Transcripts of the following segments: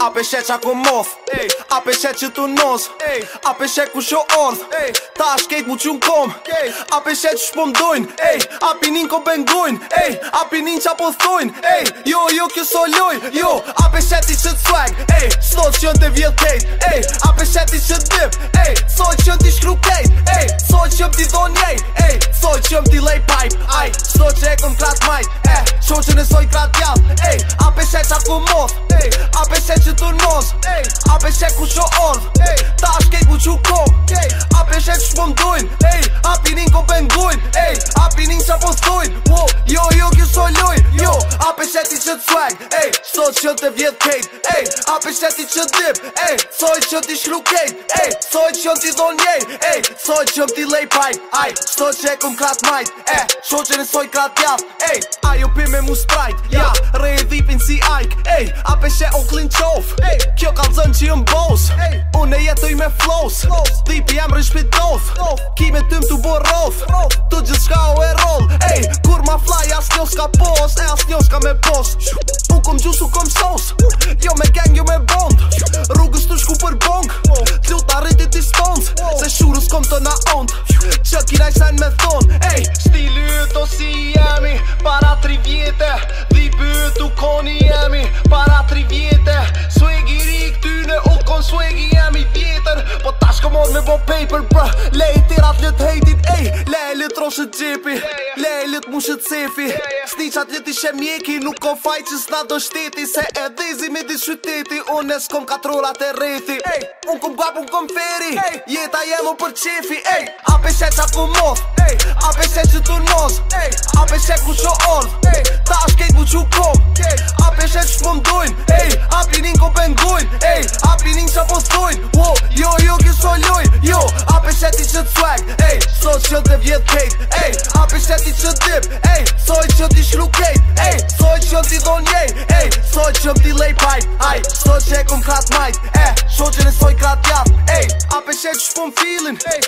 A peshe qa ku mof A peshe që tu noz, A peshe ku shë ordh Ta shkejt mu që në kom A peshe që shpo mdojn A pinin ko bengojn A pinin qa po thojn Jo, jo, kjo soloj jo. A peshe ti që të swag Sdo që jën të vjetet A peshe ti që të dip So që jën të shkruket So që jën të dhonjej So që jën t'i lay pipe Sdo që eh, e kom krat majt Qo që nësoj krat jav shpon dojnë Ej, apinin ko bengojnë Ej, apinin qa postojnë Wo, jo, jo, kjo soloj Jo, ape sheti që të swag Ej, sot që të vjet kejt Ej, ape sheti që dip Ej, soj që t'i shru kejt Ej, soj që t'i don njej Ej, soj që t'i lej pajt Aj, sot që e kum krat majt E, sho që në soj krat jaf Ej, ajo pi me mu sprajt Ja, re e dhipin si ajk Ej, ape she o klin qof kjo ka zën që jën boss me flows Dhipi jam rrën shpit dof Kime tëm të borrof Të gjithë shka e roll vo paper, bruh pra, Le rat tira t'le t'hejti Ej, le e le t'roshë t'gjepi Le e le t'mu shëtë sefi le mjeki Nuk ko faj që s'na do shteti Se e dhezi me di shtetiti Une s'kom 4 e rethi rriti Unë këm guap, unë kom feri Jeta jemi për qefi A peshet qa ku mos A peshet që t'u nos A peshet ku sho on Ta është kejt buqë u kom kom t'i dhon njej Ej, soj që m'di lej pajt Aj, soj që e kum kat majt E, eh, soj që nësoj kat jat Ej, ape shet që shpo m'filin Ej,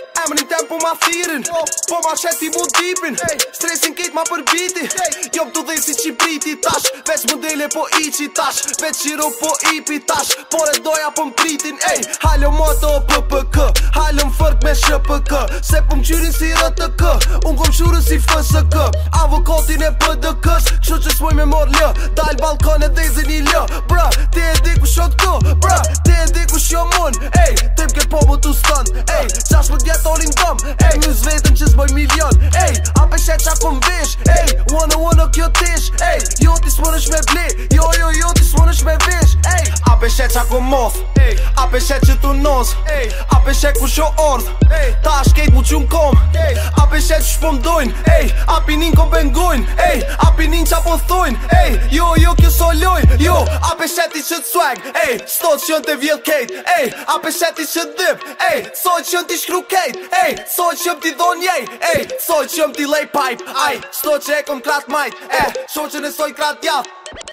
jam po ma thirin Po ma sheti mu dipin Stresin kit ma për biti Jop du dhe si qi tash Veç mu dele po i qi tash Veç qiro po i pi tash Por e doja po mpritin Ej, halo moto o ppk Halo më fërk me shpk Se po më qyri si rtk Unë kom shurë si fsk Avokotin e pdk's Kështë që s'moj me mor lë Dal balkone dhe i lë Bra, ti e di ku shot tu Bra, ka qa pëm vish Ej, wanna wanna kjo tish Ej, jo ti s'mon është me bli Jo, jo, jo ti s'mon është me vish Ej, a pëshe qa ku moth Ej, a pëshe që tu nos Ej, a pëshe ku shë ordh Ej, ta shkejt mu qun kom Ej, po mdojnë Ej, apinin ko bengojnë Ej, apinin qa po thojnë Ej, jo, jo, kjo soloj Jo, ape sheti që të swag Ej, sto që jën të vjetë kejt Ej, ape sheti që të dhip Ej, so që jën të shkru kejt Ej, so që jëm t'i dhon jej Ej, so që jëm t'i lay pipe Aj, sto që e kom krat majt Ej, eh, so që nësoj krat jaf